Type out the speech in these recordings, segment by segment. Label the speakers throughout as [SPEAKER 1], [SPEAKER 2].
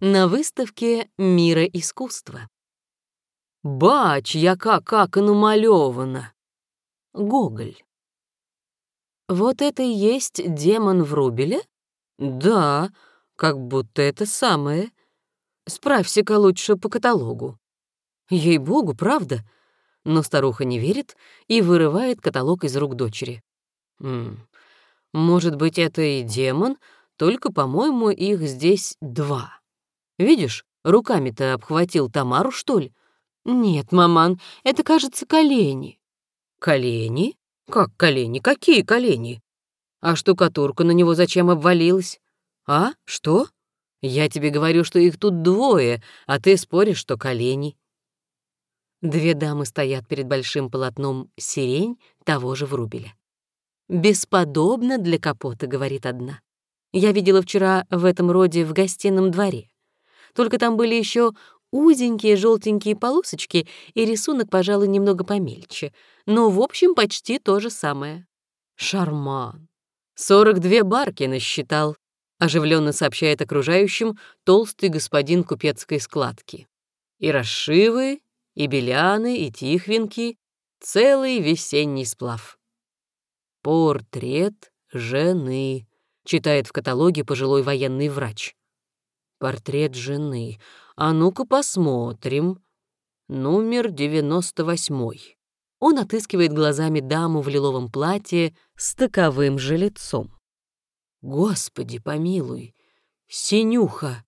[SPEAKER 1] на выставке «Мира искусства». «Бач, яка как намалёвана!» Гоголь. «Вот это и есть демон в рубеле?» «Да, как будто это самое. Справься-ка лучше по каталогу». «Ей-богу, правда?» Но старуха не верит и вырывает каталог из рук дочери. «М «Может быть, это и демон, только, по-моему, их здесь два. Видишь, руками-то обхватил Тамару, что ли?» «Нет, маман, это, кажется, колени». «Колени? Как колени? Какие колени? А штукатурка на него зачем обвалилась? А? Что? Я тебе говорю, что их тут двое, а ты споришь, что колени». Две дамы стоят перед большим полотном «Сирень» того же Врубеля. «Бесподобно для капота», — говорит одна. «Я видела вчера в этом роде в гостином дворе. Только там были еще узенькие желтенькие полосочки и рисунок, пожалуй, немного помельче, но, в общем, почти то же самое. Шарман. Сорок две барки насчитал, оживленно сообщает окружающим толстый господин купецкой складки. И расшивы, и беляны, и тихвинки, целый весенний сплав. «Портрет жены», — читает в каталоге пожилой военный врач. «Портрет жены. А ну-ка посмотрим. Номер девяносто восьмой». Он отыскивает глазами даму в лиловом платье с таковым же лицом. «Господи, помилуй! Синюха!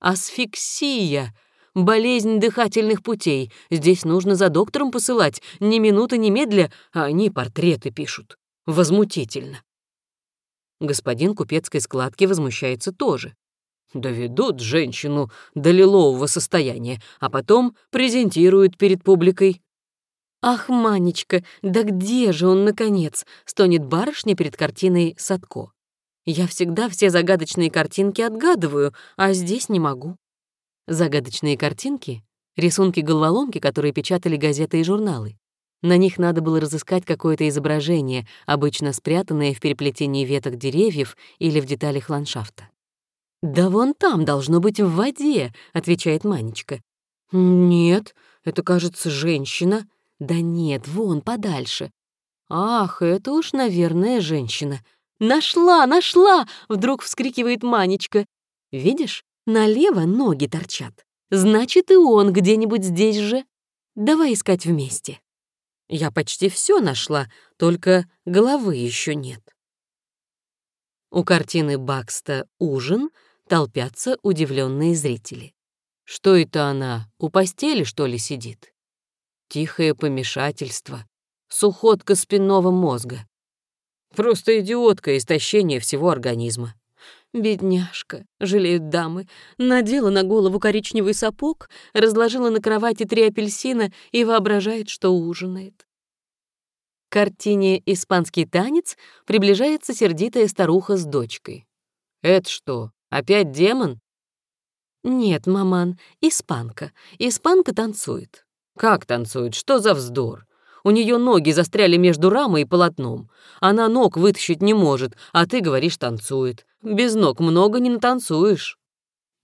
[SPEAKER 1] Асфиксия!» Болезнь дыхательных путей. Здесь нужно за доктором посылать. Ни минуты, ни медля, а они портреты пишут. Возмутительно. Господин купецкой складки возмущается тоже. Доведут женщину до лилового состояния, а потом презентируют перед публикой. «Ах, Манечка, да где же он, наконец?» — стонет барышня перед картиной Садко. «Я всегда все загадочные картинки отгадываю, а здесь не могу». Загадочные картинки — рисунки головоломки, которые печатали газеты и журналы. На них надо было разыскать какое-то изображение, обычно спрятанное в переплетении веток деревьев или в деталях ландшафта. «Да вон там должно быть в воде», — отвечает Манечка. «Нет, это, кажется, женщина». «Да нет, вон, подальше». «Ах, это уж, наверное, женщина». «Нашла, нашла!» — вдруг вскрикивает Манечка. «Видишь, Налево ноги торчат. Значит, и он где-нибудь здесь же. Давай искать вместе. Я почти все нашла, только головы еще нет. У картины Бакста «Ужин» толпятся удивленные зрители. Что это она, у постели, что ли, сидит? Тихое помешательство, сухотка спинного мозга. Просто идиотка, истощение всего организма. Бедняжка, жалеют дамы, надела на голову коричневый сапог, разложила на кровати три апельсина и воображает, что ужинает. К картине «Испанский танец» приближается сердитая старуха с дочкой. «Это что, опять демон?» «Нет, маман, испанка. Испанка танцует». «Как танцует? Что за вздор? У нее ноги застряли между рамой и полотном. Она ног вытащить не может, а ты говоришь, танцует. Без ног много не натанцуешь».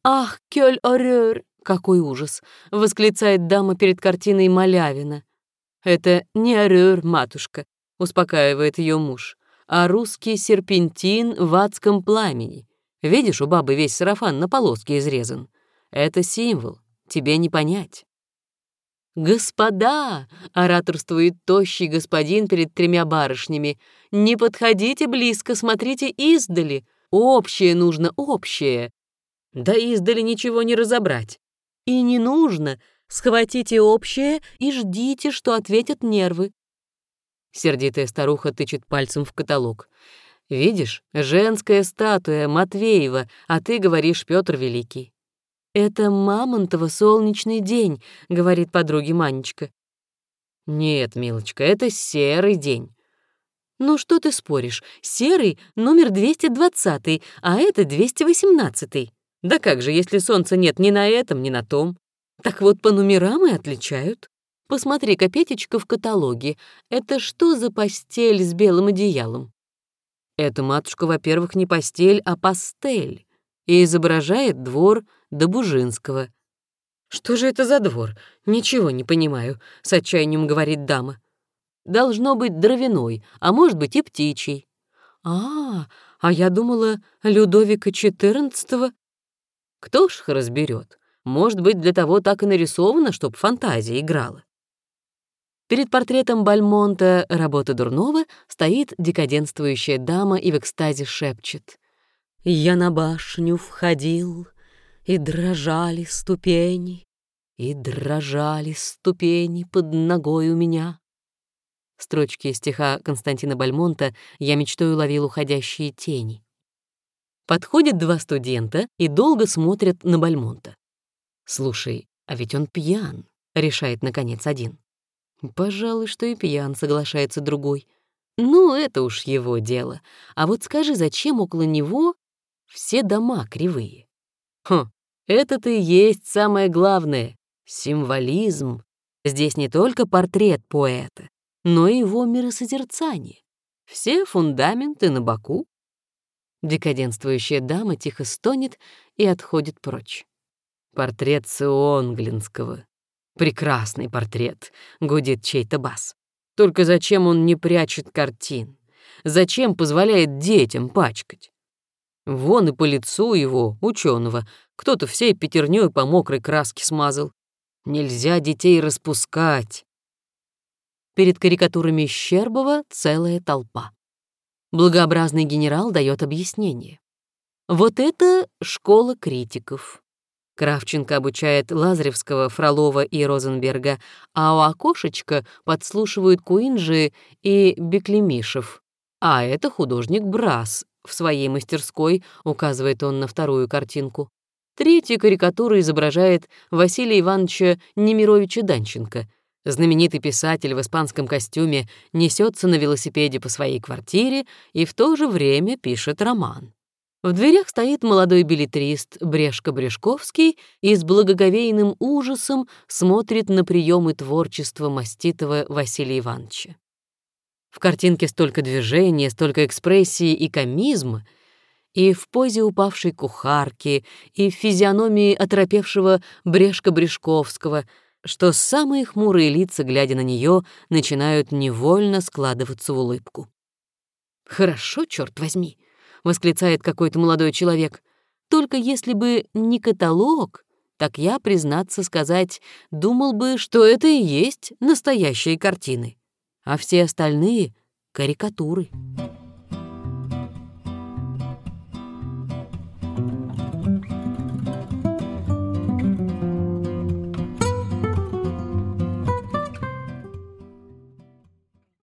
[SPEAKER 1] «Ах, кёль орёр! Какой ужас!» — восклицает дама перед картиной Малявина. «Это не орёр, матушка», — успокаивает ее муж, «а русский серпентин в адском пламени. Видишь, у бабы весь сарафан на полоски изрезан. Это символ, тебе не понять». «Господа!» — ораторствует тощий господин перед тремя барышнями. «Не подходите близко, смотрите издали. Общее нужно, общее. Да издали ничего не разобрать. И не нужно. Схватите общее и ждите, что ответят нервы». Сердитая старуха тычет пальцем в каталог. «Видишь, женская статуя Матвеева, а ты говоришь Петр Великий». «Это Мамонтова солнечный день», — говорит подруге Манечка. «Нет, милочка, это серый день». «Ну что ты споришь? Серый — номер 220, а это 218. Да как же, если солнца нет ни на этом, ни на том? Так вот, по номерам и отличают. Посмотри-ка, Петечка, в каталоге. Это что за постель с белым одеялом?» «Это, матушка, во-первых, не постель, а пастель. и изображает двор Добужинского. «Что же это за двор? Ничего не понимаю», — с отчаянием говорит дама. «Должно быть дровяной, а может быть и птичий». «А, а я думала, Людовика XIV...» «Кто ж их разберет? Может быть, для того так и нарисовано, чтоб фантазия играла». Перед портретом Бальмонта работы Дурнова стоит декаденствующая дама и в экстазе шепчет. «Я на башню входил, и дрожали ступени, и дрожали ступени под ногой у меня». Строчки из стиха Константина Бальмонта «Я мечтой уловил уходящие тени». Подходят два студента и долго смотрят на Бальмонта. «Слушай, а ведь он пьян», — решает, наконец, один. Пожалуй, что и пьян, соглашается другой. Ну, это уж его дело. А вот скажи, зачем около него все дома кривые? Хм, это-то и есть самое главное — символизм. Здесь не только портрет поэта, но и его миросозерцание. Все фундаменты на боку. Декаденствующая дама тихо стонет и отходит прочь. Портрет Ционглинского, Прекрасный портрет, гудит чей-то бас. Только зачем он не прячет картин? Зачем позволяет детям пачкать? Вон и по лицу его, ученого, кто-то всей пятерней по мокрой краске смазал. Нельзя детей распускать. Перед карикатурами Щербова целая толпа. Благообразный генерал дает объяснение. Вот это школа критиков. Кравченко обучает Лазаревского, Фролова и Розенберга, а у окошечка подслушивают Куинджи и Беклемишев. А это художник Брас. В своей мастерской указывает он на вторую картинку. Третья карикатура изображает Василия Ивановича Немировича Данченко. Знаменитый писатель в испанском костюме несется на велосипеде по своей квартире и в то же время пишет роман. В дверях стоит молодой билетрист Брешко-Брешковский и с благоговейным ужасом смотрит на приемы творчества маститого Василия Ивановича. В картинке столько движения, столько экспрессии и комизма, и в позе упавшей кухарки, и в физиономии оторопевшего Брешко-Брешковского, что самые хмурые лица, глядя на нее, начинают невольно складываться в улыбку. «Хорошо, черт возьми!» — восклицает какой-то молодой человек. «Только если бы не каталог, так я, признаться сказать, думал бы, что это и есть настоящие картины, а все остальные — карикатуры».